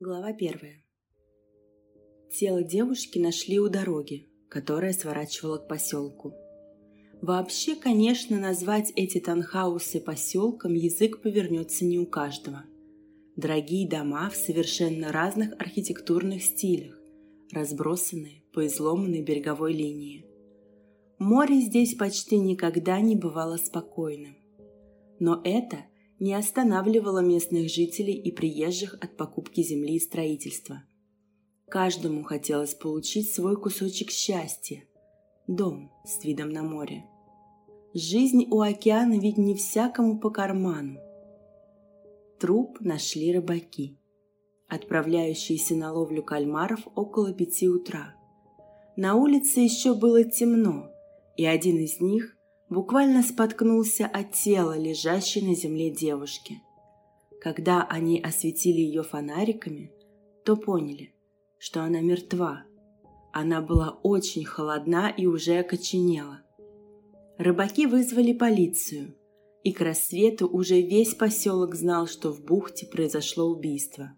Глава первая. Тело девушки нашли у дороги, которая сворачивала к поселку. Вообще, конечно, назвать эти танхаусы поселком язык повернется не у каждого. Дорогие дома в совершенно разных архитектурных стилях, разбросанные по изломанной береговой линии. Море здесь почти никогда не бывало спокойным. Но это не останавливало местных жителей и приезжих от покупки земли и строительства. Каждому хотелось получить свой кусочек счастья – дом с видом на море. Жизнь у океана ведь не всякому по карману. Труп нашли рыбаки, отправляющиеся на ловлю кальмаров около пяти утра. На улице еще было темно, и один из них буквально споткнулся от тела, лежащей на земле девушки. Когда они осветили ее фонариками, то поняли, что она мертва. Она была очень холодна и уже окоченела. Рыбаки вызвали полицию, и к рассвету уже весь поселок знал, что в бухте произошло убийство.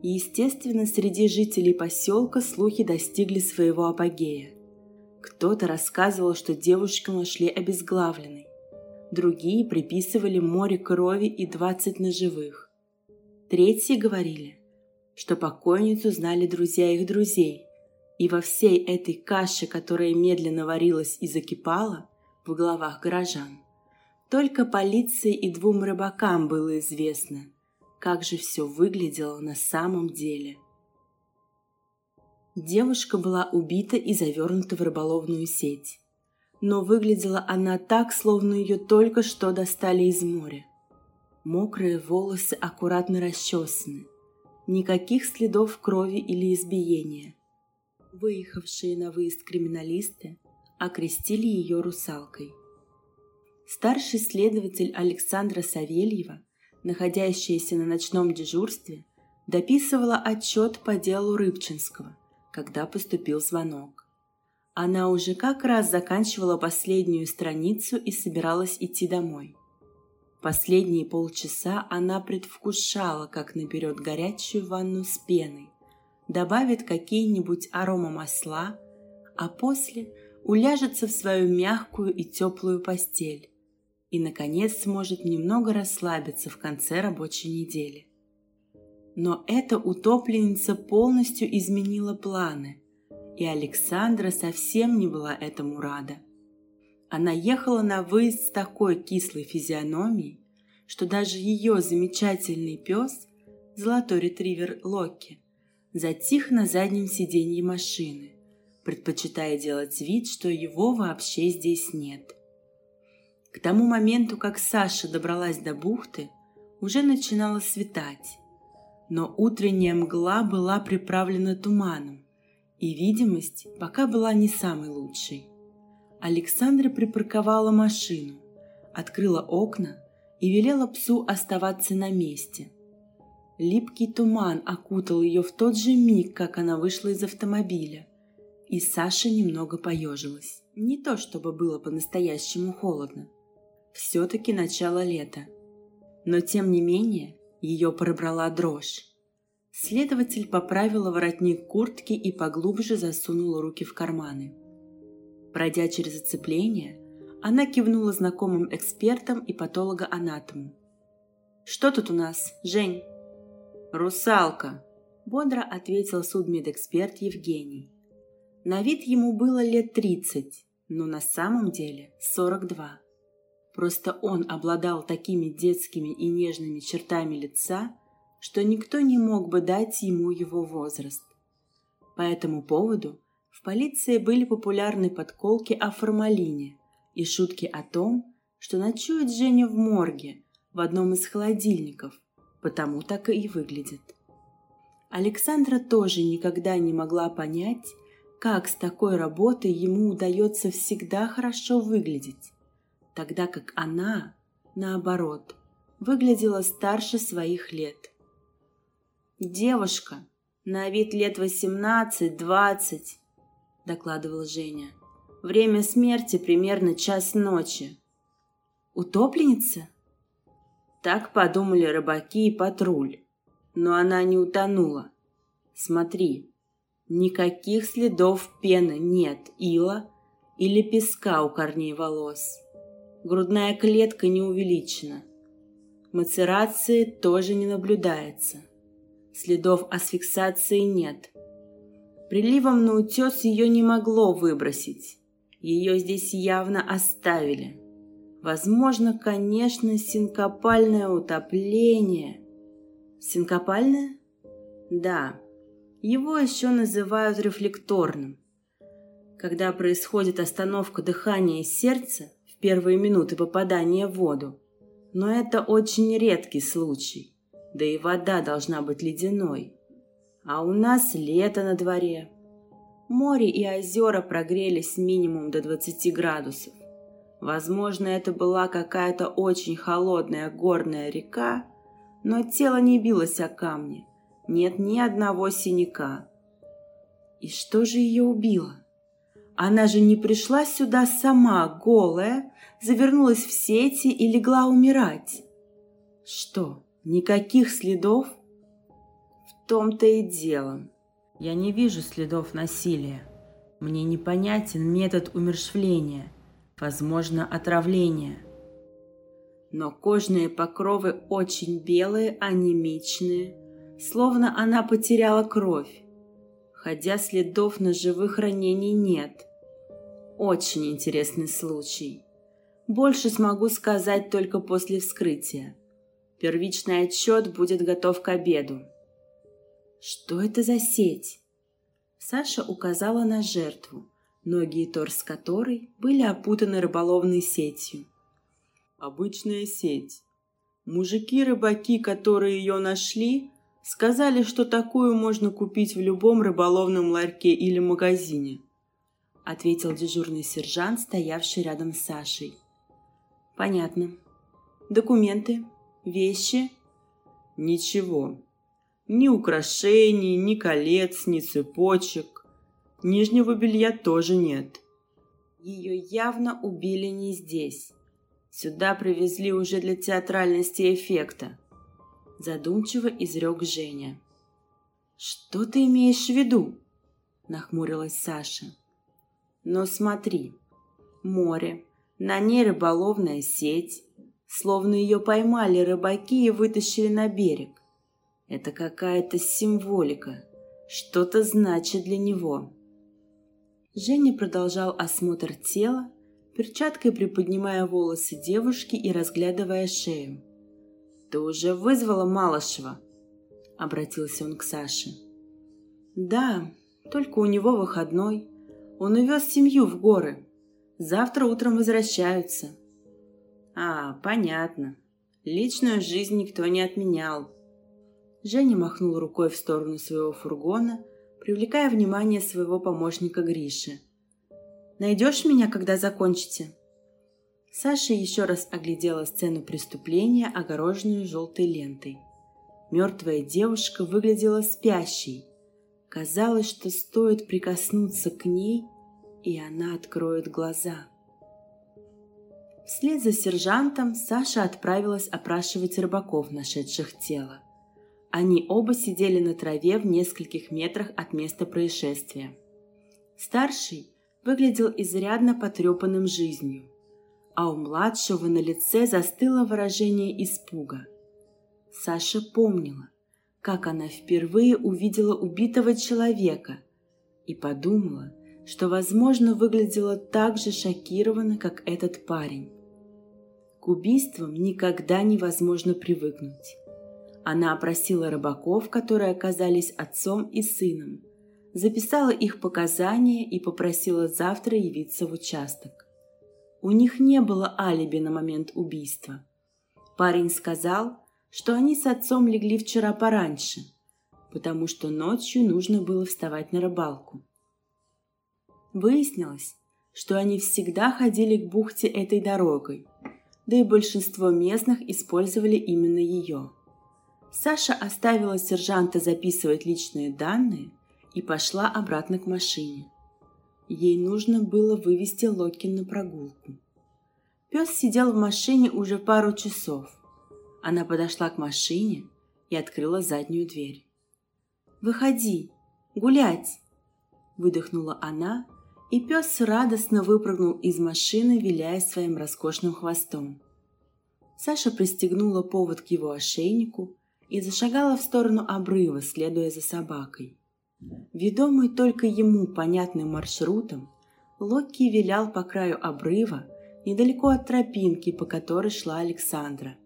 Естественно, среди жителей поселка слухи достигли своего апогея – кто-то рассказывал, что девушку нашли обезглавленной. Другие приписывали море крови и двадцать ножевых. Третьи говорили, что покойницу знали друзья их друзей, и во всей этой каше, которая медленно варилась и закипала в головах горожан, только полиции и двум рыбакам было известно, как же все выглядело на самом деле. Девушка была убита и завернута в рыболовную сеть. Но выглядела она так, словно ее только что достали из моря. Мокрые волосы аккуратно расчесаны. Никаких следов крови или избиения. Выехавшие на выезд криминалисты окрестили ее русалкой. Старший следователь Александра Савельева, находящаяся на ночном дежурстве, дописывала отчет по делу Рыбчинского – когда поступил звонок. Она уже как раз заканчивала последнюю страницу и собиралась идти домой. Последние полчаса она предвкушала, как наберет горячую ванну с пеной, добавит какие-нибудь аромамасла, а после уляжется в свою мягкую и теплую постель и, наконец, сможет немного расслабиться в конце рабочей недели. Но эта утопленница полностью изменила планы, и Александра совсем не была этому рада. Она ехала на выезд с такой кислой физиономией, что даже ее замечательный пес, золотой ретривер Локи, затих на заднем сиденье машины, предпочитая делать вид, что его вообще здесь нет. К тому моменту, как Саша добралась до бухты, уже начинало светать, но утренняя мгла была приправлена туманом, и видимость пока была не самой лучшей. Александра припарковала машину, открыла окна и велела псу оставаться на месте. Липкий туман окутал ее в тот же миг, как она вышла из автомобиля, и Саша немного поежилась. Не то чтобы было по-настоящему холодно. Все-таки начало лета. Но тем не менее ее пробрала дрожь. Следователь поправила воротник куртки и поглубже засунула руки в карманы. Пройдя через оцепление, она кивнула знакомым экспертам и патологоанатому. «Что тут у нас, Жень?» «Русалка», – бодро ответил судмедэксперт Евгений. На вид ему было лет тридцать, но на самом деле сорок два. Просто он обладал такими детскими и нежными чертами лица, что никто не мог бы дать ему его возраст. По этому поводу в полиции были популярны подколки о формалине и шутки о том, что ночует Женя в морге в одном из холодильников, потому так и выглядит. Александра тоже никогда не могла понять, как с такой работой ему удается всегда хорошо выглядеть тогда как она, наоборот, выглядела старше своих лет. «Девушка, на вид лет восемнадцать-двадцать», — докладывала Женя. «Время смерти примерно час ночи». «Утопленница?» Так подумали рыбаки и патруль. Но она не утонула. Смотри, никаких следов пены нет, ила или песка у корней волос. Грудная клетка не увеличена. Мацерации тоже не наблюдается. Следов асфиксации нет. Приливом на утес ее не могло выбросить. Ее здесь явно оставили. Возможно, конечно, синкопальное утопление. Синкопальное? Да. Его еще называют рефлекторным. Когда происходит остановка дыхания и сердца первые минуты попадания в воду. Но это очень редкий случай. Да и вода должна быть ледяной. А у нас лето на дворе. Море и озера прогрелись минимум до 20 градусов. Возможно, это была какая-то очень холодная горная река, но тело не билось о камни. Нет ни одного синяка. И что же ее убило? Она же не пришла сюда сама, голая, завернулась в сети и легла умирать. Что, никаких следов? В том-то и дело. Я не вижу следов насилия. Мне непонятен метод умершвления, возможно, отравления. Но кожные покровы очень белые, анемичные, словно она потеряла кровь. Хотя следов ножевых ранений нет. Очень интересный случай. Больше смогу сказать только после вскрытия. Первичный отчет будет готов к обеду. Что это за сеть? Саша указала на жертву, ноги и торс которой были опутаны рыболовной сетью. Обычная сеть. Мужики-рыбаки, которые ее нашли, сказали, что такую можно купить в любом рыболовном ларьке или магазине, ответил дежурный сержант, стоявший рядом с Сашей. Понятно. Документы? Вещи? Ничего. Ни украшений, ни колец, ни цепочек. Нижнего белья тоже нет. Ее явно убили не здесь. Сюда привезли уже для театральности эффекта. Задумчиво изрек Женя. «Что ты имеешь в виду?» – нахмурилась Саша. «Но смотри, море, на ней рыболовная сеть, словно ее поймали рыбаки и вытащили на берег. Это какая-то символика, что-то значит для него. Женя продолжал осмотр тела, перчаткой приподнимая волосы девушки и разглядывая шею. «Ты уже вызвала Малышева?» — обратился он к Саше. «Да, только у него выходной. Он увез семью в горы. Завтра утром возвращаются». «А, понятно. Личную жизнь никто не отменял», Женя махнул рукой в сторону своего фургона, привлекая внимание своего помощника Гриши. «Найдешь меня, когда закончите?» Саша еще раз оглядела сцену преступления, огороженную желтой лентой. Мертвая девушка выглядела спящей. Казалось, что стоит прикоснуться к ней, и она откроет глаза. Вслед за сержантом Саша отправилась опрашивать рыбаков, нашедших тело. Они оба сидели на траве в нескольких метрах от места происшествия. Старший выглядел изрядно потрепанным жизнью, а у младшего на лице застыло выражение испуга. Саша помнила, как она впервые увидела убитого человека и подумала, что, возможно, выглядела так же шокированно, как этот парень. К убийствам никогда невозможно привыкнуть. Она опросила рыбаков, которые оказались отцом и сыном, записала их показания и попросила завтра явиться в участок. У них не было алиби на момент убийства. Парень сказал, что они с отцом легли вчера пораньше, потому что ночью нужно было вставать на рыбалку. Выяснилось, что они всегда ходили к бухте этой дорогой, да и большинство местных использовали именно ее – Саша оставила сержанта записывать личные данные и пошла обратно к машине. Ей нужно было вывести Локи на прогулку. Пес сидел в машине уже пару часов. Она подошла к машине и открыла заднюю дверь. «Выходи! Гулять!» Выдохнула она, и пес радостно выпрыгнул из машины, виляя своим роскошным хвостом. Саша пристегнула повод к его ошейнику и зашагала в сторону обрыва, следуя за собакой. Ведомый только ему понятным маршрутом, Локи вилял по краю обрыва, недалеко от тропинки, по которой шла Александра.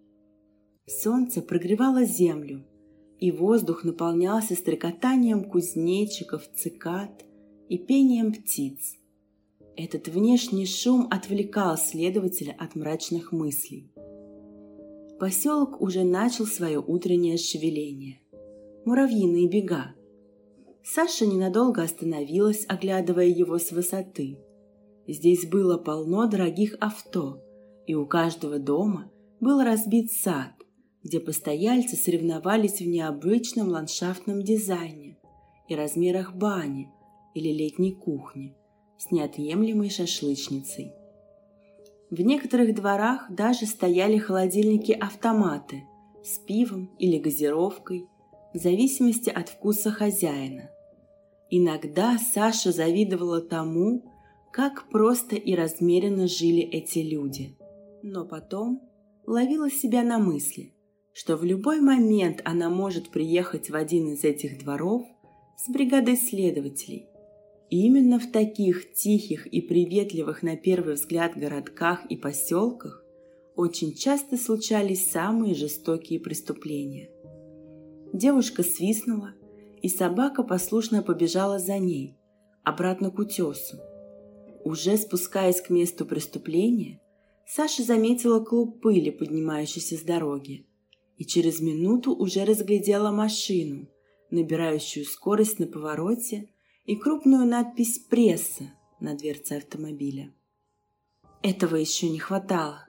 Солнце прогревало землю, и воздух наполнялся стрекотанием кузнечиков, цикад и пением птиц. Этот внешний шум отвлекал следователя от мрачных мыслей. Поселок уже начал свое утреннее шевеление. Муравьиные бега. Саша ненадолго остановилась, оглядывая его с высоты. Здесь было полно дорогих авто, и у каждого дома был разбит сад, где постояльцы соревновались в необычном ландшафтном дизайне и размерах бани или летней кухни с неотъемлемой шашлычницей. В некоторых дворах даже стояли холодильники-автоматы с пивом или газировкой, в зависимости от вкуса хозяина. Иногда Саша завидовала тому, как просто и размеренно жили эти люди. Но потом ловила себя на мысли, что в любой момент она может приехать в один из этих дворов с бригадой следователей. Именно в таких тихих и приветливых на первый взгляд городках и поселках очень часто случались самые жестокие преступления. Девушка свистнула, и собака послушно побежала за ней, обратно к утесу, уже спускаясь к месту преступления, Саша заметила клуб пыли, поднимающийся с дороги, и через минуту уже разглядела машину, набирающую скорость на повороте, и крупную надпись «Пресса» на дверце автомобиля. Этого еще не хватало.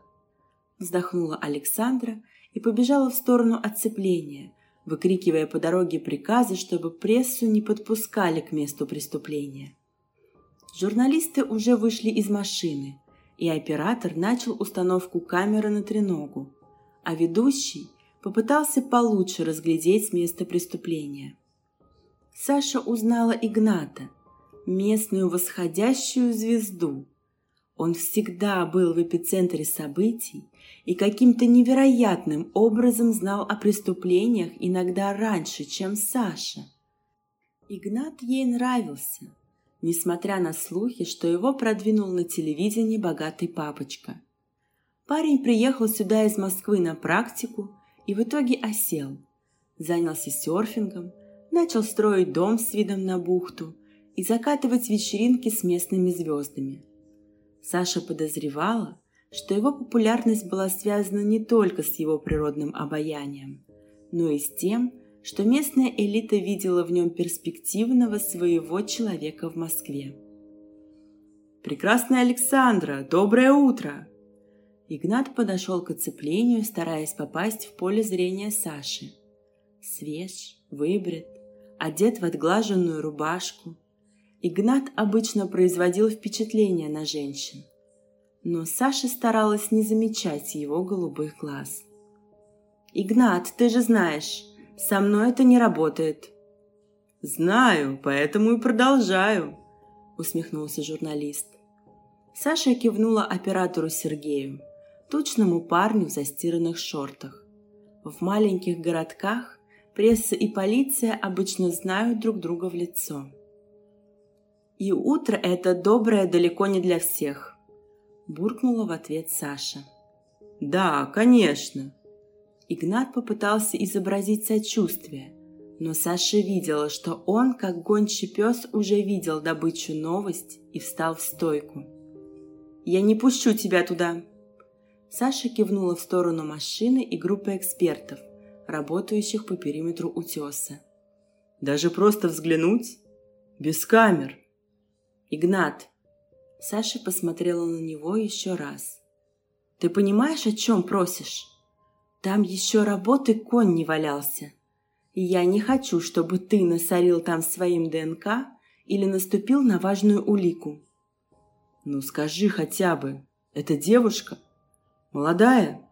Вздохнула Александра и побежала в сторону отцепления, выкрикивая по дороге приказы, чтобы прессу не подпускали к месту преступления. Журналисты уже вышли из машины, и оператор начал установку камеры на треногу, а ведущий попытался получше разглядеть место преступления. Саша узнала Игната, местную восходящую звезду. Он всегда был в эпицентре событий и каким-то невероятным образом знал о преступлениях иногда раньше, чем Саша. Игнат ей нравился – несмотря на слухи, что его продвинул на телевидении богатый папочка. Парень приехал сюда из Москвы на практику и в итоге осел. Занялся серфингом, начал строить дом с видом на бухту и закатывать вечеринки с местными звездами. Саша подозревала, что его популярность была связана не только с его природным обаянием, но и с тем, что местная элита видела в нем перспективного своего человека в Москве. «Прекрасная Александра, доброе утро!» Игнат подошел к оцеплению, стараясь попасть в поле зрения Саши. Свеж, выбрит, одет в отглаженную рубашку. Игнат обычно производил впечатление на женщин. Но Саша старалась не замечать его голубых глаз. «Игнат, ты же знаешь, со мной это не работает». «Знаю, поэтому и продолжаю», — усмехнулся журналист. Саша кивнула оператору Сергею, тучному парню в застиранных шортах. В маленьких городках пресса и полиция обычно знают друг друга в лицо. «И утро это доброе далеко не для всех», – буркнула в ответ Саша. «Да, конечно», Игнат попытался изобразить сочувствие, но Саша видела, что он, как гончий пес, уже видел добычу новость и встал в стойку. «Я не пущу тебя туда!» Саша кивнула в сторону машины и группы экспертов, работающих по периметру утеса. «Даже просто взглянуть? Без камер!» «Игнат!» Саша посмотрела на него еще раз. «Ты понимаешь, о чем просишь?» Там еще работы конь не валялся. И я не хочу, чтобы ты насорил там своим ДНК или наступил на важную улику. Ну скажи хотя бы, это девушка? Молодая?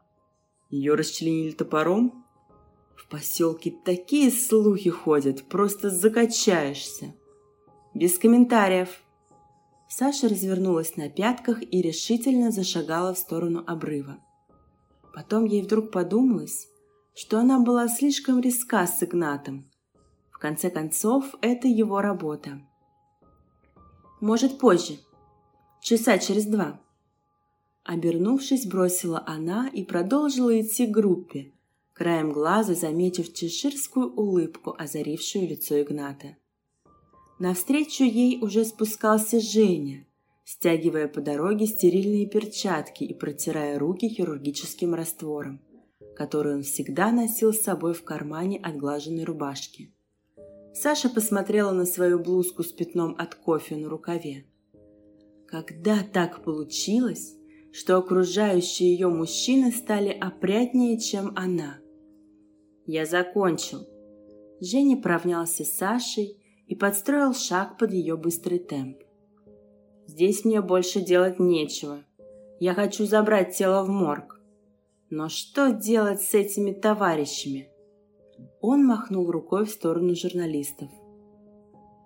Ее расчленили топором? В поселке такие слухи ходят, просто закачаешься. Без комментариев. Саша развернулась на пятках и решительно зашагала в сторону обрыва. Потом ей вдруг подумалось, что она была слишком риска с Игнатом. В конце концов, это его работа. Может, позже. Часа через два. Обернувшись, бросила она и продолжила идти к группе, краем глаза заметив чеширскую улыбку, озарившую лицо Игната. Навстречу ей уже спускался Женя, стягивая по дороге стерильные перчатки и протирая руки хирургическим раствором, который он всегда носил с собой в кармане отглаженной рубашки. Саша посмотрела на свою блузку с пятном от кофе на рукаве. Когда так получилось, что окружающие ее мужчины стали опрятнее, чем она – я закончил. Женя поравнялся с Сашей и подстроил шаг под ее быстрый темп. Здесь мне больше делать нечего. Я хочу забрать тело в морг. Но что делать с этими товарищами? Он махнул рукой в сторону журналистов.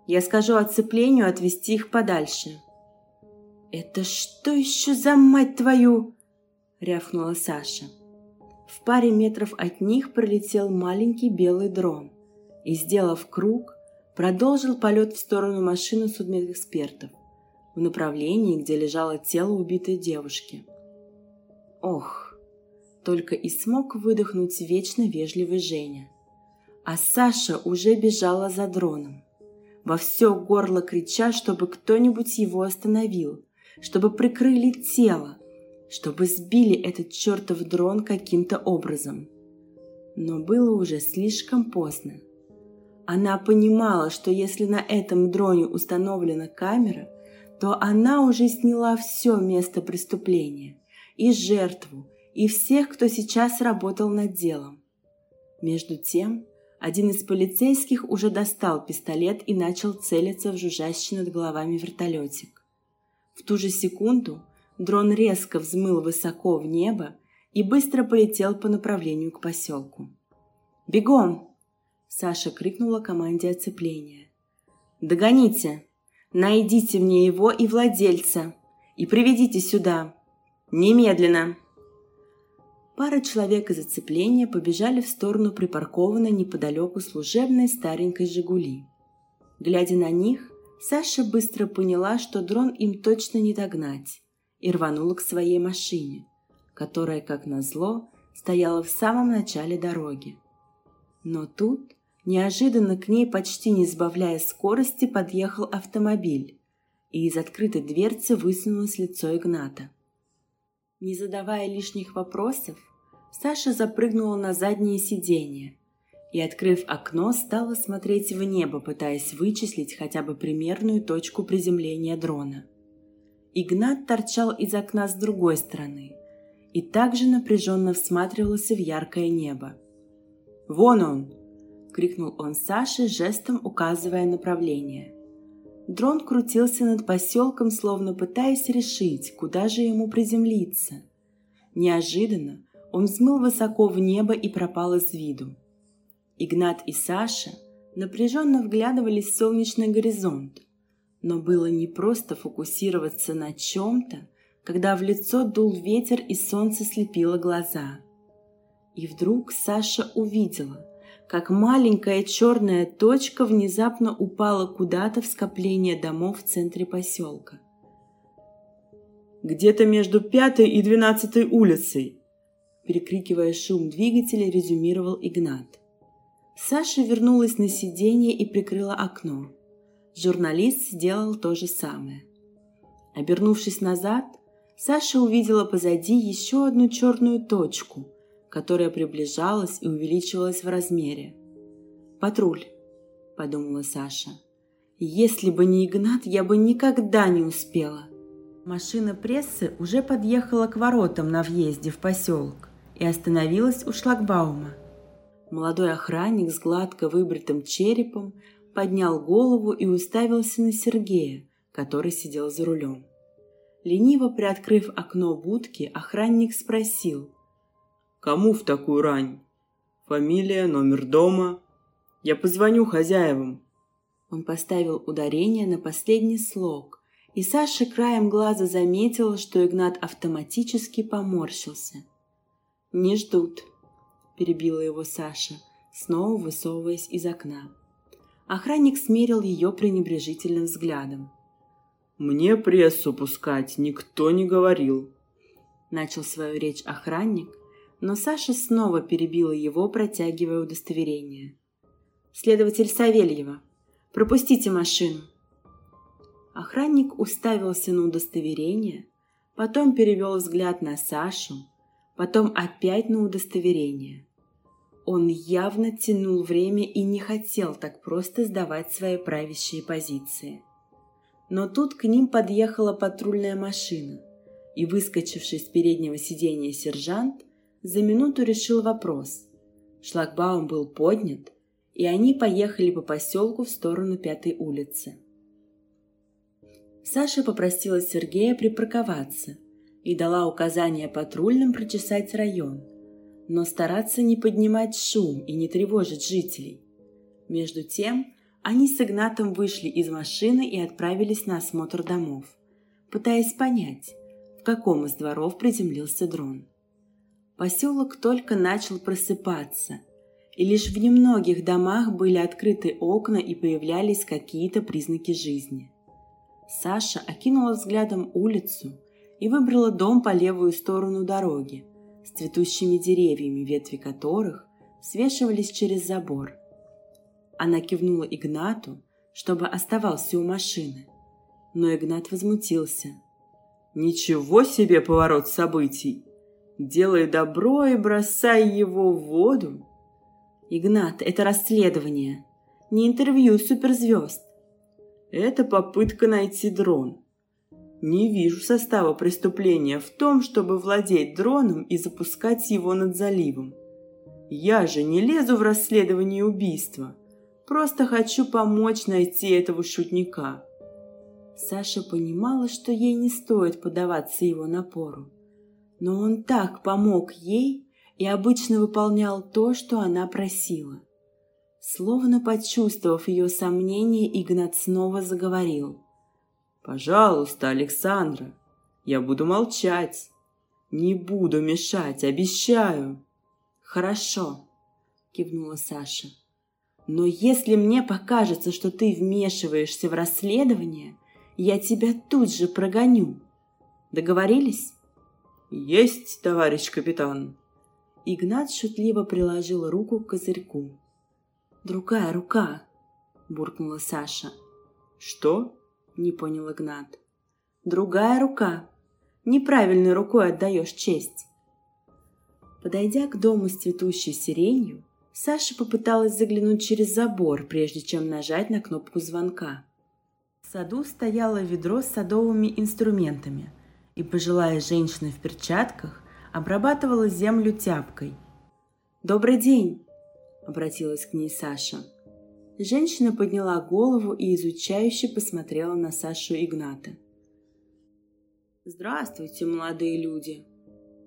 Я скажу оцеплению отвести их подальше. «Это что еще за мать твою?» — рявкнула Саша. В паре метров от них пролетел маленький белый дрон и, сделав круг, продолжил полет в сторону машины судмедэкспертов в направлении, где лежало тело убитой девушки. Ох, только и смог выдохнуть вечно вежливый Женя. А Саша уже бежала за дроном, во все горло крича, чтобы кто-нибудь его остановил, чтобы прикрыли тело, чтобы сбили этот чертов дрон каким-то образом. Но было уже слишком поздно. Она понимала, что если на этом дроне установлена камера, то она уже сняла все место преступления, и жертву, и всех, кто сейчас работал над делом. Между тем, один из полицейских уже достал пистолет и начал целиться в жужжащий над головами вертолетик. В ту же секунду Дрон резко взмыл высоко в небо и быстро полетел по направлению к поселку. «Бегом!» – Саша крикнула команде оцепления. «Догоните! Найдите мне его и владельца! И приведите сюда! Немедленно!» Пара человек из оцепления побежали в сторону припаркованной неподалеку служебной старенькой «Жигули». Глядя на них, Саша быстро поняла, что дрон им точно не догнать и рванула к своей машине, которая, как назло, стояла в самом начале дороги. Но тут, неожиданно к ней, почти не сбавляя скорости, подъехал автомобиль, и из открытой дверцы высунулось лицо Игната. Не задавая лишних вопросов, Саша запрыгнула на заднее сиденье и, открыв окно, стала смотреть в небо, пытаясь вычислить хотя бы примерную точку приземления дрона – Игнат торчал из окна с другой стороны и также напряженно всматривался в яркое небо. «Вон он!» — крикнул он Саше, жестом указывая направление. Дрон крутился над поселком, словно пытаясь решить, куда же ему приземлиться. Неожиданно он взмыл высоко в небо и пропал из виду. Игнат и Саша напряженно вглядывались в солнечный горизонт, но было не просто фокусироваться на чем-то, когда в лицо дул ветер и солнце слепило глаза. И вдруг Саша увидела, как маленькая черная точка внезапно упала куда-то в скопление домов в центре поселка. «Где-то между пятой и двенадцатой улицей!» Перекрикивая шум двигателя, резюмировал Игнат. Саша вернулась на сиденье и прикрыла окно. Журналист сделал то же самое. Обернувшись назад, Саша увидела позади еще одну черную точку, которая приближалась и увеличивалась в размере. «Патруль», — подумала Саша. «Если бы не Игнат, я бы никогда не успела». Машина прессы уже подъехала к воротам на въезде в поселок и остановилась у шлагбаума. Молодой охранник с гладко выбритым черепом поднял голову и уставился на Сергея, который сидел за рулем. Лениво приоткрыв окно будки, охранник спросил. «Кому в такую рань?» Фамилия, номер дома. Я позвоню хозяевам. Он поставил ударение на последний слог, и Саша краем глаза заметила, что Игнат автоматически поморщился. «Не ждут», – перебила его Саша, снова высовываясь из окна. Охранник смерил ее пренебрежительным взглядом. «Мне прессу пускать никто не говорил», – начал свою речь охранник, но Саша снова перебила его, протягивая удостоверение. «Следователь Савельева, пропустите машину!» Охранник уставился на удостоверение, потом перевел взгляд на Сашу, потом опять на удостоверение. Он явно тянул время и не хотел так просто сдавать свои правящие позиции. Но тут к ним подъехала патрульная машина, и, выскочивший с переднего сиденья сержант, за минуту решил вопрос. Шлагбаум был поднят, и они поехали по поселку в сторону Пятой улицы. Саша попросила Сергея припарковаться и дала указание патрульным прочесать район, но стараться не поднимать шум и не тревожить жителей. Между тем, они с Игнатом вышли из машины и отправились на осмотр домов, пытаясь понять, в каком из дворов приземлился дрон. Поселок только начал просыпаться, и лишь в немногих домах были открыты окна и появлялись какие-то признаки жизни. Саша окинула взглядом улицу и выбрала дом по левую сторону дороги с цветущими деревьями, ветви которых свешивались через забор. Она кивнула Игнату, чтобы оставался у машины. Но Игнат возмутился. «Ничего себе поворот событий! Делай добро и бросай его в воду!» «Игнат, это расследование, не интервью суперзвезд!» «Это попытка найти дрон. Не вижу состава преступления в том, чтобы владеть дроном и запускать его над заливом. Я же не лезу в расследование убийства. Просто хочу помочь найти этого шутника. Саша понимала, что ей не стоит поддаваться его напору. Но он так помог ей и обычно выполнял то, что она просила. Словно почувствовав ее сомнение, Игнат снова заговорил. «Пожалуйста, Александра, я буду молчать. Не буду мешать, обещаю». «Хорошо», — кивнула Саша. Но если мне покажется, что ты вмешиваешься в расследование, я тебя тут же прогоню. Договорились? Есть, товарищ капитан. Игнат шутливо приложил руку к козырьку. Другая рука, буркнула Саша. Что? Не понял Игнат. Другая рука. Неправильной рукой отдаешь честь. Подойдя к дому с цветущей сиренью, Саша попыталась заглянуть через забор, прежде чем нажать на кнопку звонка. В саду стояло ведро с садовыми инструментами, и пожилая женщина в перчатках обрабатывала землю тяпкой. «Добрый день!» – обратилась к ней Саша. Женщина подняла голову и изучающе посмотрела на Сашу Игната. «Здравствуйте, молодые люди!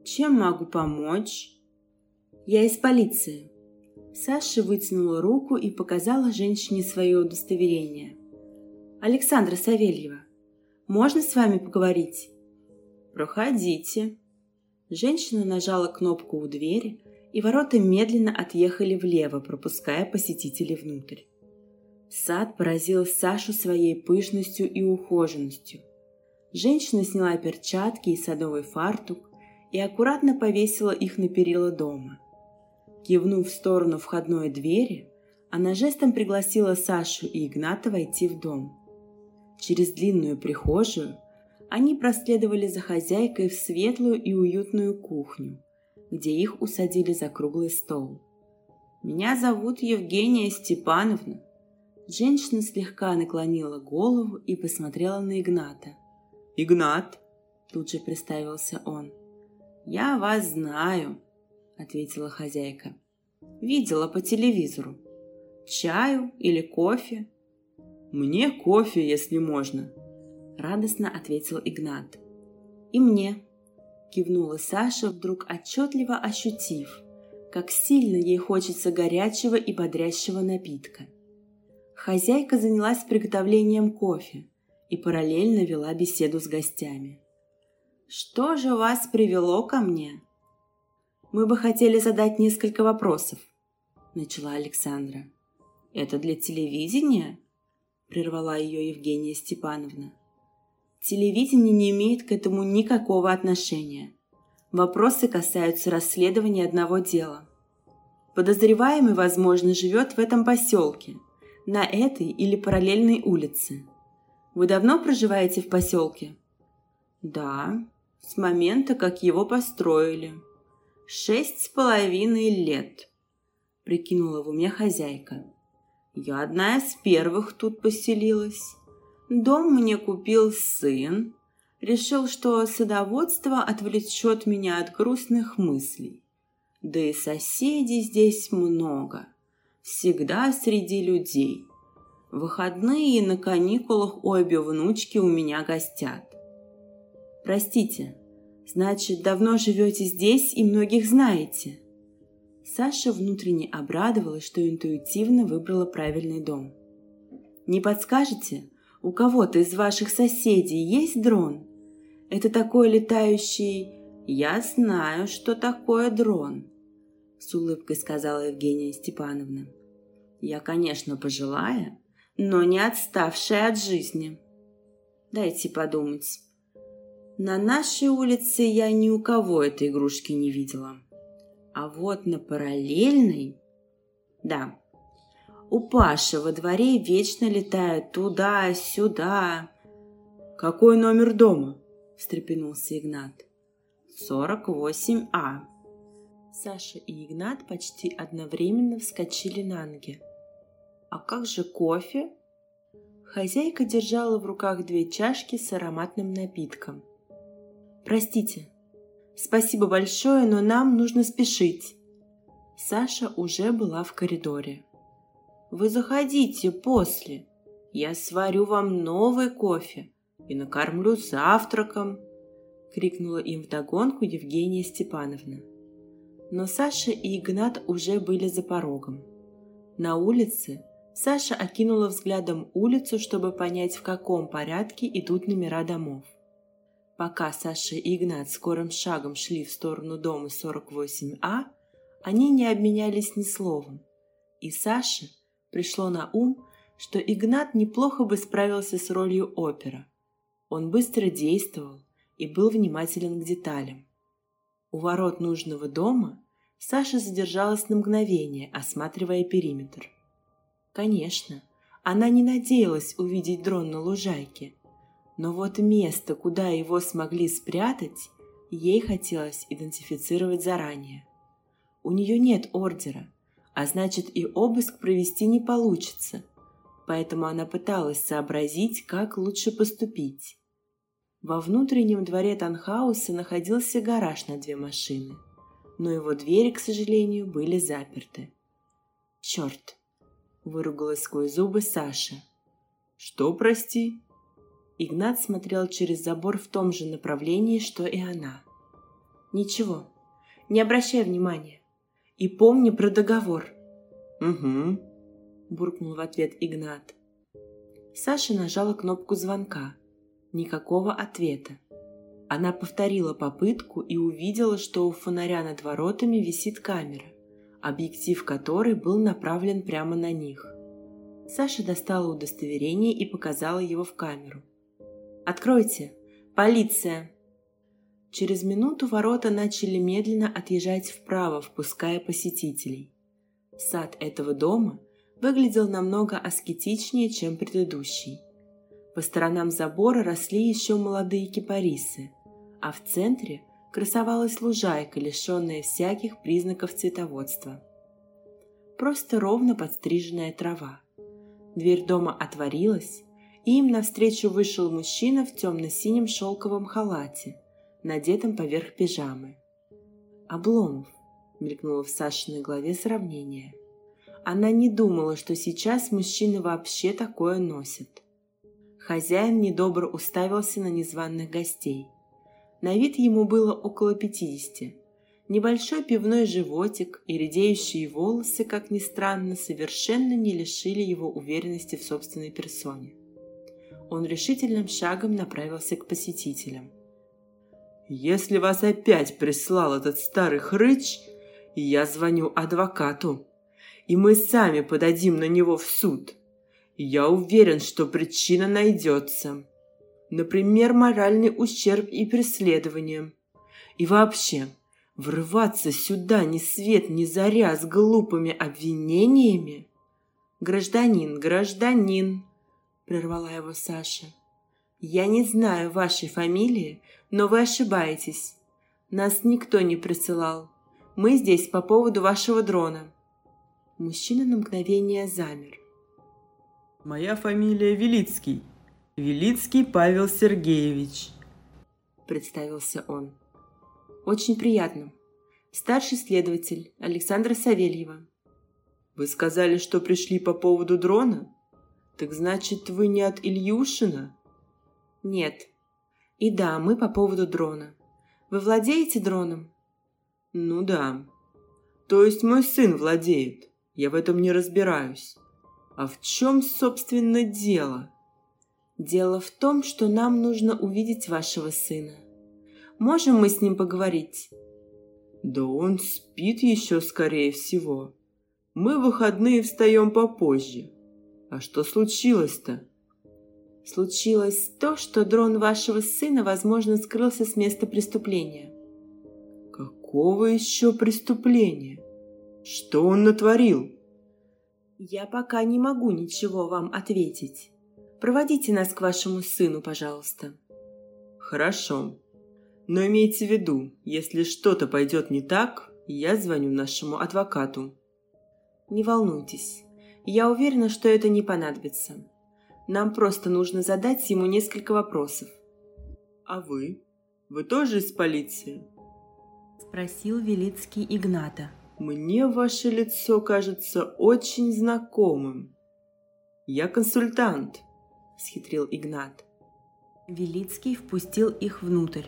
Чем могу помочь?» «Я из полиции», Саша вытянула руку и показала женщине свое удостоверение. «Александра Савельева, можно с вами поговорить?» «Проходите». Женщина нажала кнопку у двери, и ворота медленно отъехали влево, пропуская посетителей внутрь. Сад поразил Сашу своей пышностью и ухоженностью. Женщина сняла перчатки и садовый фартук и аккуратно повесила их на перила дома. Кивнув в сторону входной двери, она жестом пригласила Сашу и Игната войти в дом. Через длинную прихожую они проследовали за хозяйкой в светлую и уютную кухню, где их усадили за круглый стол. «Меня зовут Евгения Степановна». Женщина слегка наклонила голову и посмотрела на Игната. «Игнат?» – тут же представился он. «Я вас знаю», — ответила хозяйка. «Видела по телевизору. Чаю или кофе?» «Мне кофе, если можно», — радостно ответил Игнат. «И мне», — кивнула Саша, вдруг отчетливо ощутив, как сильно ей хочется горячего и бодрящего напитка. Хозяйка занялась приготовлением кофе и параллельно вела беседу с гостями. «Что же вас привело ко мне?» «Мы бы хотели задать несколько вопросов», — начала Александра. «Это для телевидения?» — прервала ее Евгения Степановна. «Телевидение не имеет к этому никакого отношения. Вопросы касаются расследования одного дела. Подозреваемый, возможно, живет в этом поселке, на этой или параллельной улице. Вы давно проживаете в поселке? Да, с момента, как его построили. Шесть с половиной лет, прикинула в уме хозяйка. Я одна из первых тут поселилась. Дом мне купил сын, решил, что садоводство отвлечет меня от грустных мыслей. Да и соседей здесь много. Всегда среди людей. В выходные и на каникулах обе внучки у меня гостят. Простите, значит, давно живете здесь и многих знаете? Саша внутренне обрадовалась, что интуитивно выбрала правильный дом. Не подскажете, у кого-то из ваших соседей есть дрон? Это такой летающий... Я знаю, что такое дрон, с улыбкой сказала Евгения Степановна. Я, конечно, пожилая, но не отставшая от жизни. Дайте подумать. На нашей улице я ни у кого этой игрушки не видела. А вот на параллельной... Да, у Паши во дворе вечно летают туда-сюда. Какой номер дома? встрепенулся Игнат. «Сорок восемь А». Саша и Игнат почти одновременно вскочили на ноги. «А как же кофе?» Хозяйка держала в руках две чашки с ароматным напитком. «Простите, спасибо большое, но нам нужно спешить». Саша уже была в коридоре. «Вы заходите после. Я сварю вам новый кофе и накормлю завтраком!» — крикнула им вдогонку Евгения Степановна. Но Саша и Игнат уже были за порогом. На улице Саша окинула взглядом улицу, чтобы понять, в каком порядке идут номера домов. Пока Саша и Игнат скорым шагом шли в сторону дома 48А, они не обменялись ни словом. И Саше пришло на ум, что Игнат неплохо бы справился с ролью опера. Он быстро действовал и был внимателен к деталям. У ворот нужного дома Саша задержалась на мгновение, осматривая периметр. Конечно, она не надеялась увидеть дрон на лужайке, но вот место, куда его смогли спрятать, ей хотелось идентифицировать заранее. У нее нет ордера, а значит и обыск провести не получится, поэтому она пыталась сообразить, как лучше поступить. Во внутреннем дворе Танхауса находился гараж на две машины, но его двери, к сожалению, были заперты. «Черт!» – выругалась сквозь зубы Саша. «Что, прости?» Игнат смотрел через забор в том же направлении, что и она. «Ничего, не обращай внимания. И помни про договор». «Угу», – буркнул в ответ Игнат. Саша нажала кнопку звонка – Никакого ответа. Она повторила попытку и увидела, что у фонаря над воротами висит камера, объектив которой был направлен прямо на них. Саша достала удостоверение и показала его в камеру. «Откройте! Полиция!» Через минуту ворота начали медленно отъезжать вправо, впуская посетителей. Сад этого дома выглядел намного аскетичнее, чем предыдущий – по сторонам забора росли еще молодые кипарисы, а в центре красовалась лужайка, лишенная всяких признаков цветоводства. Просто ровно подстриженная трава. Дверь дома отворилась, и им навстречу вышел мужчина в темно-синем шелковом халате, надетом поверх пижамы. «Обломов», — мелькнуло в Сашиной голове сравнение. Она не думала, что сейчас мужчины вообще такое носят. Хозяин недобро уставился на незваных гостей. На вид ему было около пятидесяти. Небольшой пивной животик и редеющие волосы, как ни странно, совершенно не лишили его уверенности в собственной персоне. Он решительным шагом направился к посетителям. «Если вас опять прислал этот старый хрыч, я звоню адвокату, и мы сами подадим на него в суд. Я уверен, что причина найдется. Например, моральный ущерб и преследование. И вообще, Врываться сюда ни свет ни заря с глупыми обвинениями? Гражданин, гражданин, прервала его Саша. Я не знаю вашей фамилии, но вы ошибаетесь. Нас никто не присылал. Мы здесь по поводу вашего дрона. Мужчина на мгновение замер. Моя фамилия Велицкий. Велицкий Павел Сергеевич. Представился он. Очень приятно. Старший следователь Александра Савельева. Вы сказали, что пришли по поводу дрона? Так значит, вы не от Ильюшина? Нет. И да, мы по поводу дрона. Вы владеете дроном? Ну да. То есть мой сын владеет. Я в этом не разбираюсь. А в чем, собственно, дело? Дело в том, что нам нужно увидеть вашего сына. Можем мы с ним поговорить?» «Да он спит еще, скорее всего. Мы в выходные встаем попозже. А что случилось-то?» «Случилось то, что дрон вашего сына, возможно, скрылся с места преступления». «Какого еще преступления? Что он натворил?» «Я пока не могу ничего вам ответить. Проводите нас к вашему сыну, пожалуйста». «Хорошо», но имейте в виду, если что-то пойдет не так, я звоню нашему адвокату. Не волнуйтесь. Я уверена, что это не понадобится. Нам просто нужно задать ему несколько вопросов. А вы? Вы тоже из полиции? Спросил Велицкий Игната. Мне ваше лицо кажется очень знакомым. Я консультант, схитрил Игнат. Велицкий впустил их внутрь.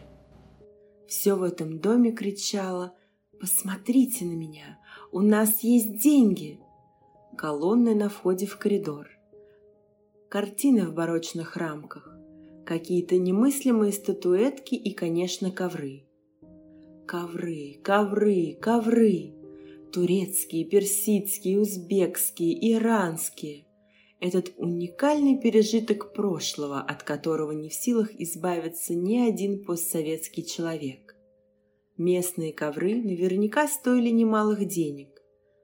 Все в этом доме кричало «Посмотрите на меня! У нас есть деньги!» Колонны на входе в коридор. Картины в барочных рамках. Какие-то немыслимые статуэтки и, конечно, ковры. Ковры, ковры, ковры. Турецкие, персидские, узбекские, иранские этот уникальный пережиток прошлого, от которого не в силах избавиться ни один постсоветский человек. Местные ковры наверняка стоили немалых денег,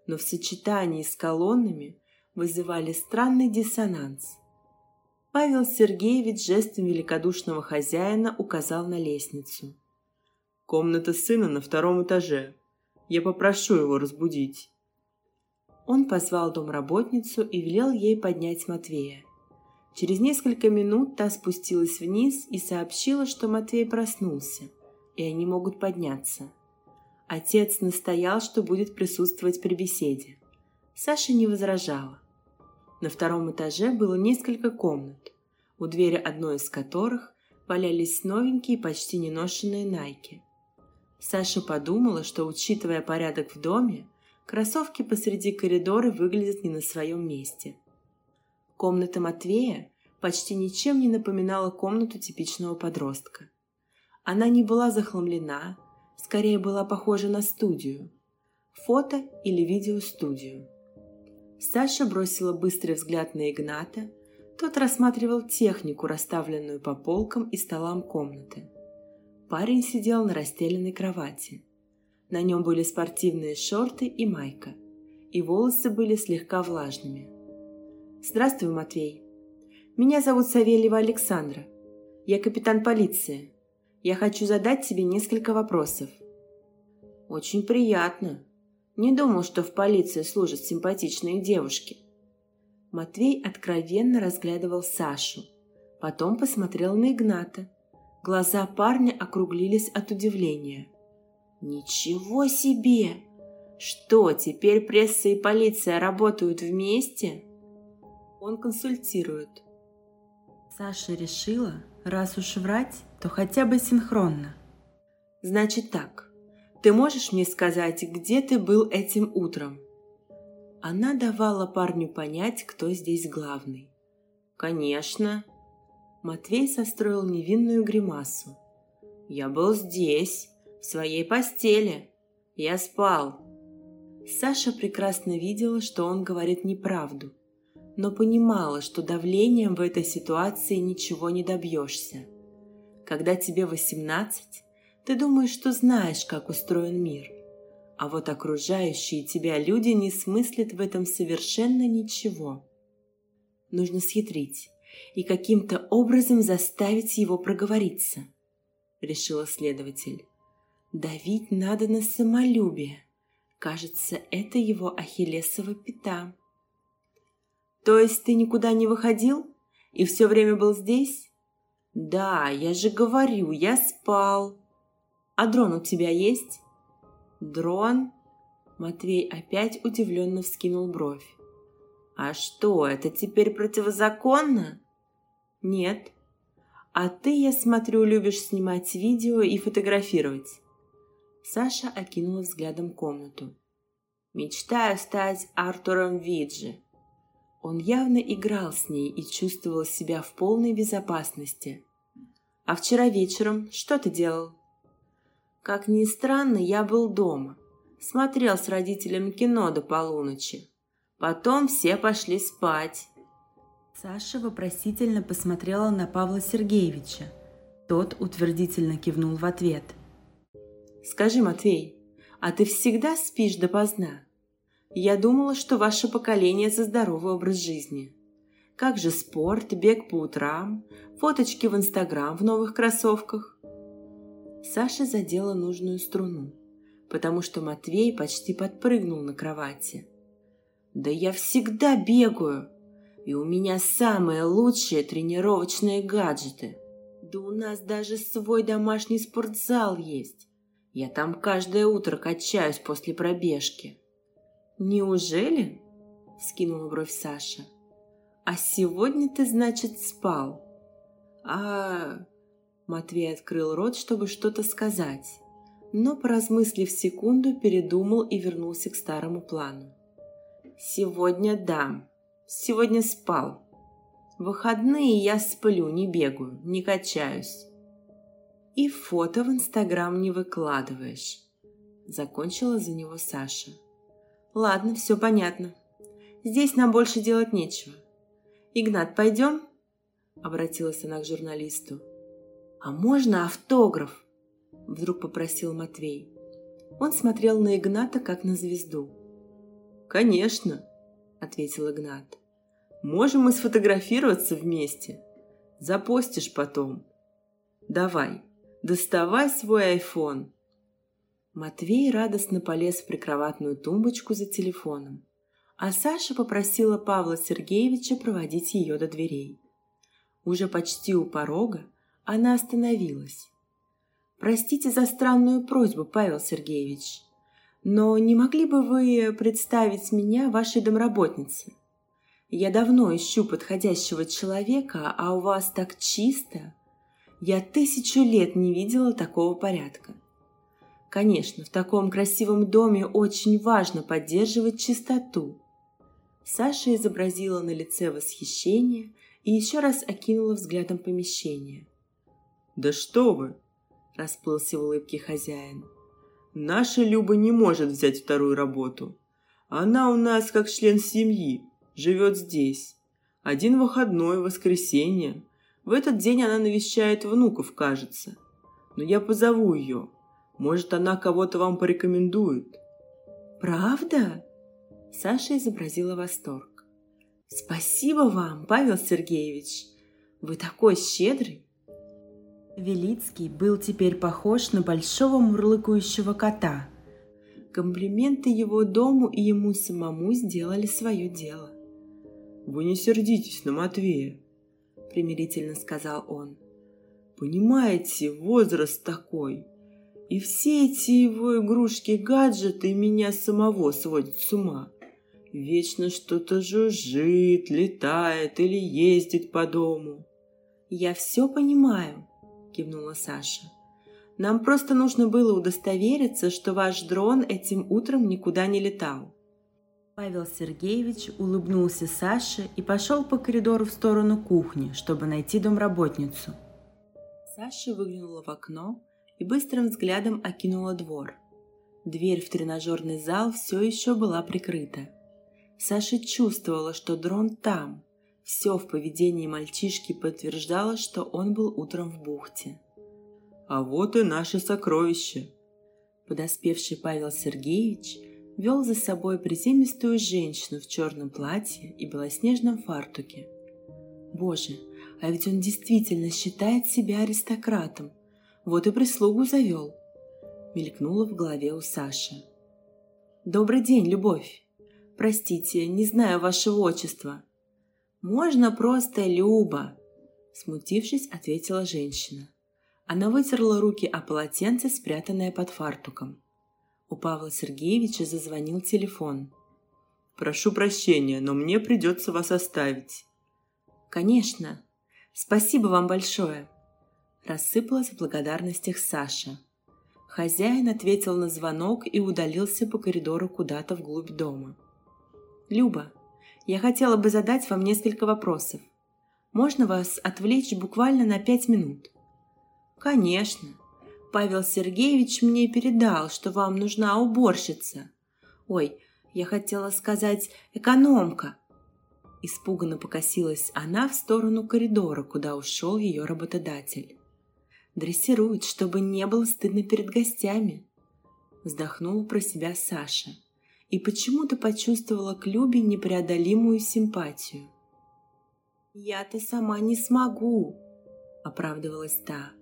но в сочетании с колоннами вызывали странный диссонанс. Павел Сергеевич жестом великодушного хозяина указал на лестницу. «Комната сына на втором этаже. Я попрошу его разбудить». Он позвал домработницу и велел ей поднять Матвея. Через несколько минут та спустилась вниз и сообщила, что Матвей проснулся, и они могут подняться. Отец настоял, что будет присутствовать при беседе. Саша не возражала. На втором этаже было несколько комнат, у двери одной из которых валялись новенькие, почти неношенные найки. Саша подумала, что, учитывая порядок в доме, Кроссовки посреди коридора выглядят не на своем месте. Комната Матвея почти ничем не напоминала комнату типичного подростка. Она не была захламлена, скорее была похожа на студию. Фото или видеостудию. Саша бросила быстрый взгляд на Игната. Тот рассматривал технику, расставленную по полкам и столам комнаты. Парень сидел на расстеленной кровати – на нем были спортивные шорты и майка, и волосы были слегка влажными. «Здравствуй, Матвей. Меня зовут Савельева Александра. Я капитан полиции. Я хочу задать тебе несколько вопросов». «Очень приятно. Не думал, что в полиции служат симпатичные девушки». Матвей откровенно разглядывал Сашу, потом посмотрел на Игната. Глаза парня округлились от удивления – Ничего себе! Что, теперь пресса и полиция работают вместе? Он консультирует. Саша решила, раз уж врать, то хотя бы синхронно. Значит так, Ты можешь мне сказать, где ты был этим утром?» Она давала парню понять, кто здесь главный. «Конечно!» Матвей состроил невинную гримасу. «Я был здесь, в своей постели. Я спал». Саша прекрасно видела, что он говорит неправду, но понимала, что давлением в этой ситуации ничего не добьешься. Когда тебе 18, ты думаешь, что знаешь, как устроен мир. А вот окружающие тебя люди не смыслят в этом совершенно ничего. Нужно схитрить и каким-то образом заставить его проговориться, решила следователь. Давить надо на самолюбие. Кажется, это его ахиллесова пята. То есть ты никуда не выходил и все время был здесь? «Да, я же говорю, я спал». «А дрон у тебя есть?» «Дрон?» Матвей опять удивленно вскинул бровь. «А что, это теперь противозаконно?» «Нет». «А ты, я смотрю, любишь снимать видео и фотографировать?» Саша окинула взглядом комнату. «Мечтаю стать Артуром Виджи», он явно играл с ней и чувствовал себя в полной безопасности. «А вчера вечером что ты делал?» «Как ни странно, я был дома. Смотрел с родителями кино до полуночи. Потом все пошли спать». Саша вопросительно посмотрела на Павла Сергеевича. Тот утвердительно кивнул в ответ. «Скажи, Матвей, а ты всегда спишь допоздна?» Я думала, что ваше поколение за здоровый образ жизни. Как же спорт, бег по утрам, фоточки в Инстаграм в новых кроссовках? Саша задела нужную струну, потому что Матвей почти подпрыгнул на кровати. «Да я всегда бегаю, и у меня самые лучшие тренировочные гаджеты. Да у нас даже свой домашний спортзал есть. Я там каждое утро качаюсь после пробежки. «Неужели?» – скинула бровь Саша. «А сегодня ты, значит, спал?» «А...» Матвей открыл рот, чтобы что-то сказать, но, поразмыслив секунду, передумал и вернулся к старому плану. «Сегодня да. Сегодня спал. В выходные я сплю, не бегаю, не качаюсь. И фото в Инстаграм не выкладываешь», – закончила за него Саша. Ладно, все понятно. Здесь нам больше делать нечего. Игнат, пойдем? Обратилась она к журналисту. А можно автограф? Вдруг попросил Матвей. Он смотрел на Игната, как на звезду. «Конечно», — ответил Игнат. «Можем мы сфотографироваться вместе. Запостишь потом. Давай, доставай свой айфон. Матвей радостно полез в прикроватную тумбочку за телефоном, а Саша попросила Павла Сергеевича проводить ее до дверей. Уже почти у порога она остановилась. «Простите за странную просьбу, Павел Сергеевич, но не могли бы вы представить меня вашей домработнице? Я давно ищу подходящего человека, а у вас так чисто. Я тысячу лет не видела такого порядка. Конечно, в таком красивом доме очень важно поддерживать чистоту. Саша изобразила на лице восхищение и еще раз окинула взглядом помещение. «Да что вы!» – расплылся в улыбке хозяин. «Наша Люба не может взять вторую работу. Она у нас как член семьи, живет здесь. Один выходной, воскресенье. В этот день она навещает внуков, кажется. Но я позову ее, может, она кого-то вам порекомендует». «Правда?» Саша изобразила восторг. «Спасибо вам, Павел Сергеевич! Вы такой щедрый!» Велицкий был теперь похож на большого мурлыкающего кота. Комплименты его дому и ему самому сделали свое дело. «Вы не сердитесь на Матвея», — примирительно сказал он. «Понимаете, возраст такой. И все эти его игрушки-гаджеты меня самого сводят с ума. Вечно что-то жужжит, летает или ездит по дому. «Я все понимаю», — кивнула Саша. Нам просто нужно было удостовериться, что ваш дрон этим утром никуда не летал». Павел Сергеевич улыбнулся Саше и пошел по коридору в сторону кухни, чтобы найти домработницу. Саша выглянула в окно и быстрым взглядом окинула двор. Дверь в тренажерный зал все еще была прикрыта. Саша чувствовала, что дрон там. Все в поведении мальчишки подтверждало, что он был утром в бухте. «А вот и наше сокровище!» Подоспевший Павел Сергеевич – вел за собой приземистую женщину в черном платье и белоснежном фартуке. Боже, а ведь он действительно считает себя аристократом. Вот и прислугу завел. Мелькнуло в голове у Саши. «Добрый день, Любовь. Простите, не знаю вашего отчества». «Можно просто Люба», – смутившись, ответила женщина. Она вытерла руки о полотенце, спрятанное под фартуком. У Павла Сергеевича зазвонил телефон. «Прошу прощения, но мне придется вас оставить». «Конечно. Спасибо вам большое», – рассыпалась в благодарностях Саша. Хозяин ответил на звонок и удалился по коридору куда-то вглубь дома. «Люба, я хотела бы задать вам несколько вопросов. Можно вас отвлечь буквально на пять минут?» «Конечно», Павел Сергеевич мне передал, что вам нужна уборщица. Ой, я хотела сказать экономка. Испуганно покосилась она в сторону коридора, куда ушел ее работодатель. Дрессирует, чтобы не было стыдно перед гостями. Вздохнула про себя Саша и почему-то почувствовала к Любе непреодолимую симпатию. «Я-то сама не смогу», — оправдывалась та.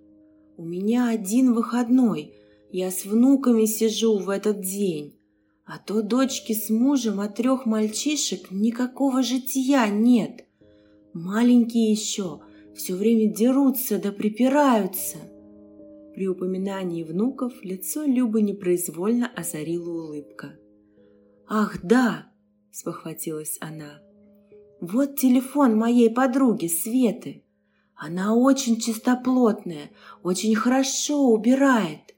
У меня один выходной. Я с внуками сижу в этот день. А то дочки с мужем, а трех мальчишек никакого жития нет. Маленькие еще, все время дерутся да припираются. При упоминании внуков лицо Любы непроизвольно озарила улыбка. «Ах, да!» – спохватилась она. «Вот телефон моей подруги Светы. Она очень чистоплотная, очень хорошо убирает.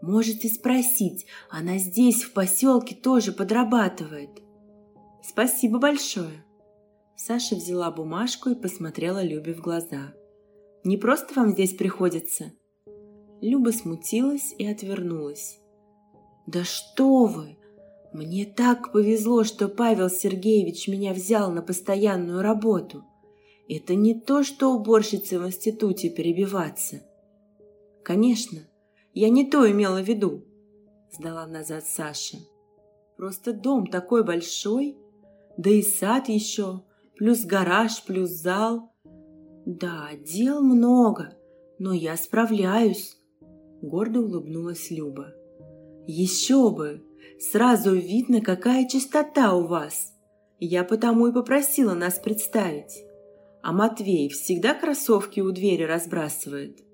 Можете спросить, она здесь, в поселке, тоже подрабатывает. Спасибо большое. Саша взяла бумажку и посмотрела Любе в глаза. Не просто вам здесь приходится? Люба смутилась и отвернулась. Да что вы! Мне так повезло, что Павел Сергеевич меня взял на постоянную работу. Это не то, что уборщице в институте перебиваться. Конечно, я не то имела в виду, сдала назад Саша. Просто дом такой большой, да и сад еще, плюс гараж, плюс зал. Да, дел много, но я справляюсь, гордо улыбнулась Люба. Еще бы, сразу видно, какая чистота у вас. Я потому и попросила нас представить. А Матвей всегда кроссовки у двери разбрасывает?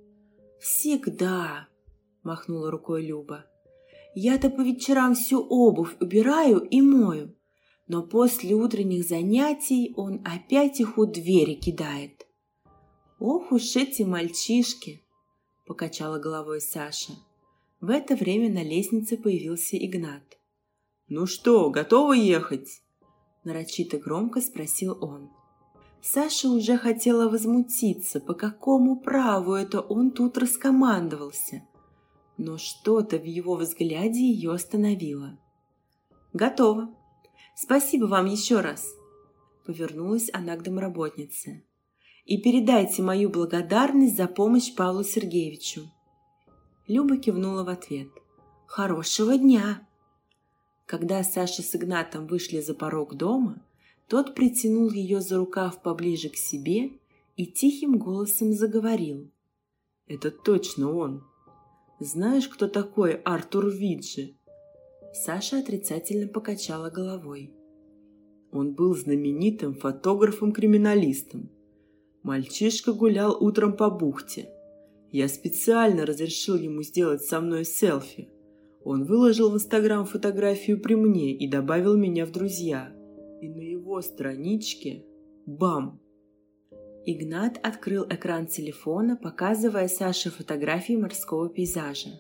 Всегда, махнула рукой Люба. Я-то по вечерам всю обувь убираю и мою, но после утренних занятий он опять их у двери кидает. Ох уж эти мальчишки, покачала головой Саша. В это время на лестнице появился Игнат. «Ну что, готовы ехать?» Нарочито громко спросил он. Саша уже хотела возмутиться, по какому праву это он тут раскомандовался. Но что-то в его взгляде ее остановило. «Готово. Спасибо вам еще раз», — повернулась она к домработнице. «И передайте мою благодарность за помощь Павлу Сергеевичу». Люба кивнула в ответ. «Хорошего дня!» Когда Саша с Игнатом вышли за порог дома, тот притянул ее за рукав поближе к себе и тихим голосом заговорил. «Это точно он. Знаешь, кто такой Артур Виджи?» Саша отрицательно покачала головой. Он был знаменитым фотографом-криминалистом. Мальчишка гулял утром по бухте. Я специально разрешил ему сделать со мной селфи. Он выложил в Инстаграм фотографию при мне и добавил меня в друзья – и на его страничке – бам! Игнат открыл экран телефона, показывая Саше фотографии морского пейзажа.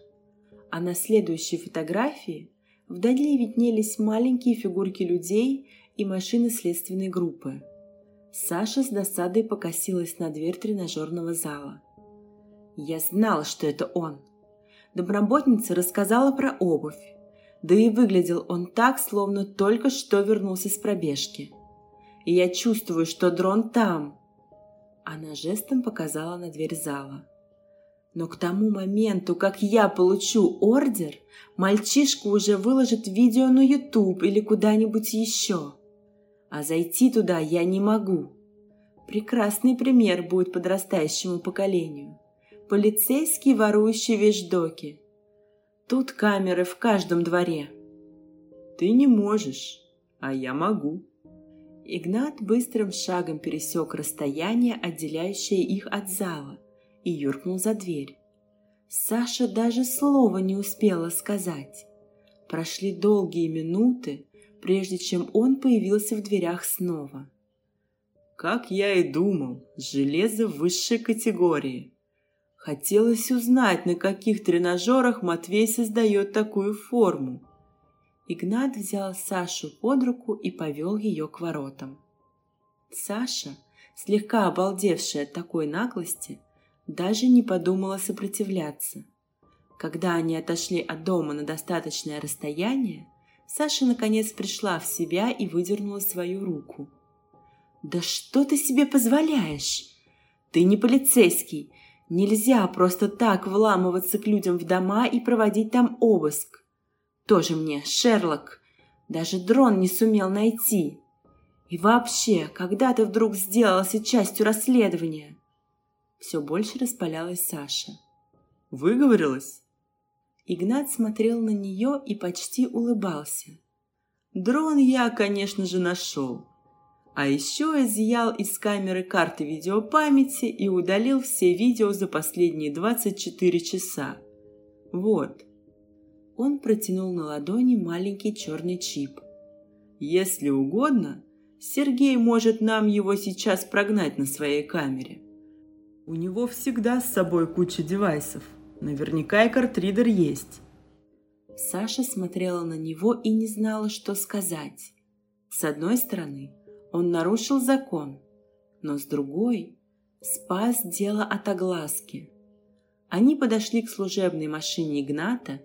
А на следующей фотографии вдали виднелись маленькие фигурки людей и машины следственной группы. Саша с досадой покосилась на дверь тренажерного зала. Я знала, что это он. Домработница рассказала про обувь. Да и выглядел он так, словно только что вернулся с пробежки. И я чувствую, что дрон там, она жестом показала на дверь зала. Но к тому моменту, как я получу ордер, мальчишка уже выложит видео на YouTube или куда-нибудь еще. А зайти туда я не могу. Прекрасный пример будет подрастающему поколению. Полицейский, ворующий вещдоки. Тут камеры в каждом дворе. Ты не можешь, а я могу. Игнат быстрым шагом пересек расстояние, отделяющее их от зала, и юркнул за дверь. Саша даже слова не успела сказать. Прошли долгие минуты, прежде чем он появился в дверях снова. Как я и думал, железо высшей категории. Хотелось узнать, на каких тренажерах Матвей создает такую форму. Игнат взял Сашу под руку и повел ее к воротам. Саша, слегка обалдевшая от такой наглости, даже не подумала сопротивляться. Когда они отошли от дома на достаточное расстояние, Саша наконец пришла в себя и выдернула свою руку. «Да что ты себе позволяешь? Ты не полицейский. Нельзя просто так вламываться к людям в дома и проводить там обыск. Тоже мне, Шерлок. Даже дрон не сумел найти. И вообще, когда ты вдруг сделался частью расследования? Все больше распалялась Саша. Выговорилась? Игнат смотрел на нее и почти улыбался. Дрон я, конечно же, нашел. А еще изъял из камеры карты видеопамяти и удалил все видео за последние 24 часа. Вот, он протянул на ладони маленький черный чип. «Если угодно, Сергей может нам его сейчас прогнать на своей камере. У него всегда с собой куча девайсов. Наверняка и картридер есть». Саша смотрела на него и не знала, что сказать. С одной стороны, он нарушил закон, но с другой спас дело от огласки. Они подошли к служебной машине Игната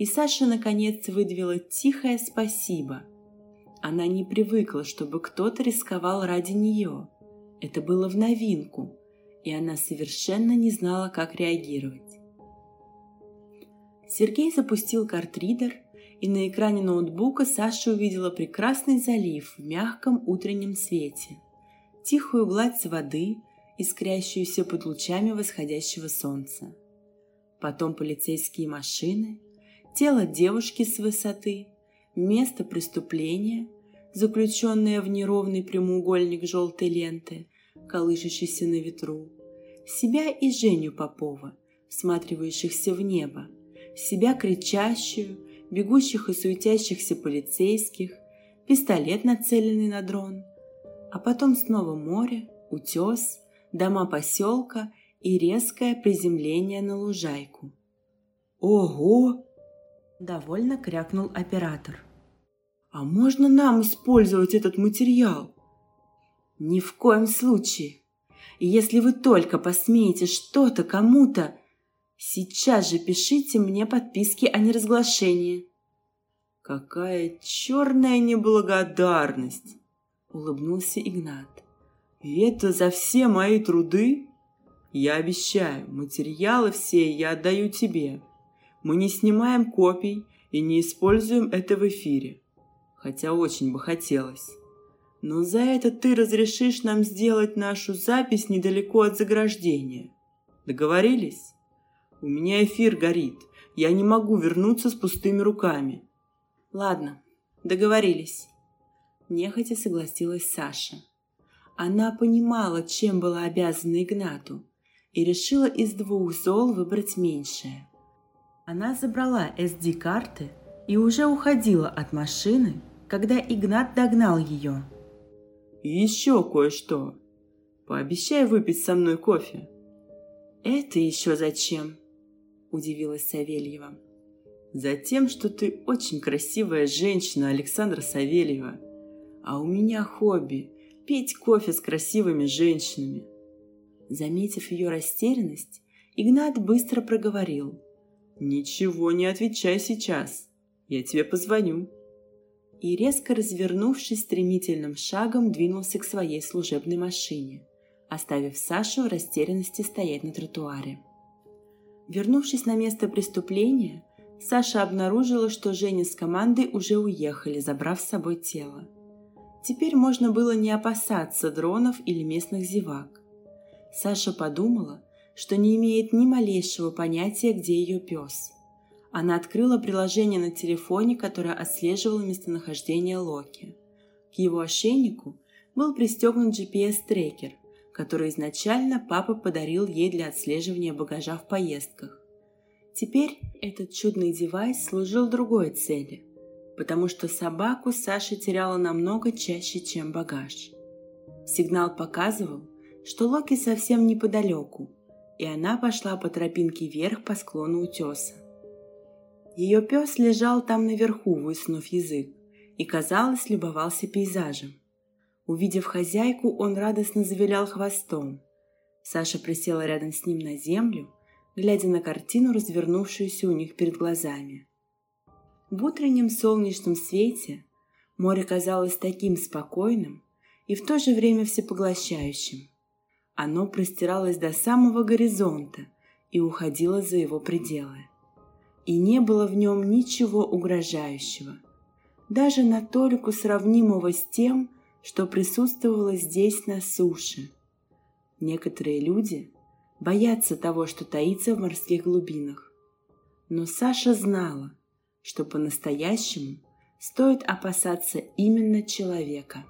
и Саша наконец выдавила тихое спасибо. Она не привыкла, чтобы кто-то рисковал ради нее. Это было в новинку, и она совершенно не знала, как реагировать. Сергей запустил картридер, и на экране ноутбука Саша увидела прекрасный залив в мягком утреннем свете, тихую гладь воды, искрящуюся под лучами восходящего солнца. Потом полицейские машины – тело девушки с высоты, место преступления, заключенное в неровный прямоугольник желтой ленты, колышащийся на ветру, себя и Женю Попова, всматривающихся в небо, себя кричащую, бегущих и суетящихся полицейских, пистолет, нацеленный на дрон, а потом снова море, утес, дома поселка и резкое приземление на лужайку. «Ого!» Довольно крякнул оператор. «А можно нам использовать этот материал?» «Ни в коем случае. И если вы только посмеете что-то кому-то, сейчас же пишите мне подписки о неразглашении». «Какая черная неблагодарность!» — улыбнулся Игнат. «И это за все мои труды? Я обещаю, материалы все я отдаю тебе. Мы не снимаем копий и не используем это в эфире, хотя очень бы хотелось. Но за это ты разрешишь нам сделать нашу запись недалеко от заграждения. Договорились? У меня эфир горит. Я не могу вернуться с пустыми руками. Ладно, договорились. Нехотя согласилась Саша. Она понимала, чем была обязана Игнату, и решила из двух зол выбрать меньшее. Она забрала SD-карты и уже уходила от машины, когда Игнат догнал ее. «И еще кое-что. Пообещай выпить со мной кофе». «Это еще зачем?» – удивилась Савельева. «Затем, что ты очень красивая женщина, Александра Савельева. А у меня хобби – пить кофе с красивыми женщинами». Заметив ее растерянность, Игнат быстро проговорил. «Ничего не отвечай сейчас. Я тебе позвоню». И резко развернувшись стремительным шагом, двинулся к своей служебной машине, оставив Сашу в растерянности стоять на тротуаре. Вернувшись на место преступления, Саша обнаружила, что Женя с командой уже уехали, забрав с собой тело. Теперь можно было не опасаться дронов или местных зевак. Саша подумала, что не имеет ни малейшего понятия, где ее пес. Она открыла приложение на телефоне, которое отслеживало местонахождение Локи. К его ошейнику был пристегнут GPS-трекер, который изначально папа подарил ей для отслеживания багажа в поездках. Теперь этот чудный девайс служил другой цели, потому что собаку Саша теряла намного чаще, чем багаж. Сигнал показывал, что Локи совсем неподалеку, и она пошла по тропинке вверх по склону утеса. Ее пес лежал там наверху, высунув язык, и, казалось, любовался пейзажем. Увидев хозяйку, он радостно завилял хвостом. Саша присела рядом с ним на землю, глядя на картину, развернувшуюся у них перед глазами. В утреннем солнечном свете море казалось таким спокойным и в то же время всепоглощающим. Оно простиралось до самого горизонта и уходило за его пределы. И не было в нем ничего угрожающего, даже на толику сравнимого с тем, что присутствовало здесь на суше. Некоторые люди боятся того, что таится в морских глубинах. Но Саша знала, что по-настоящему стоит опасаться именно человека –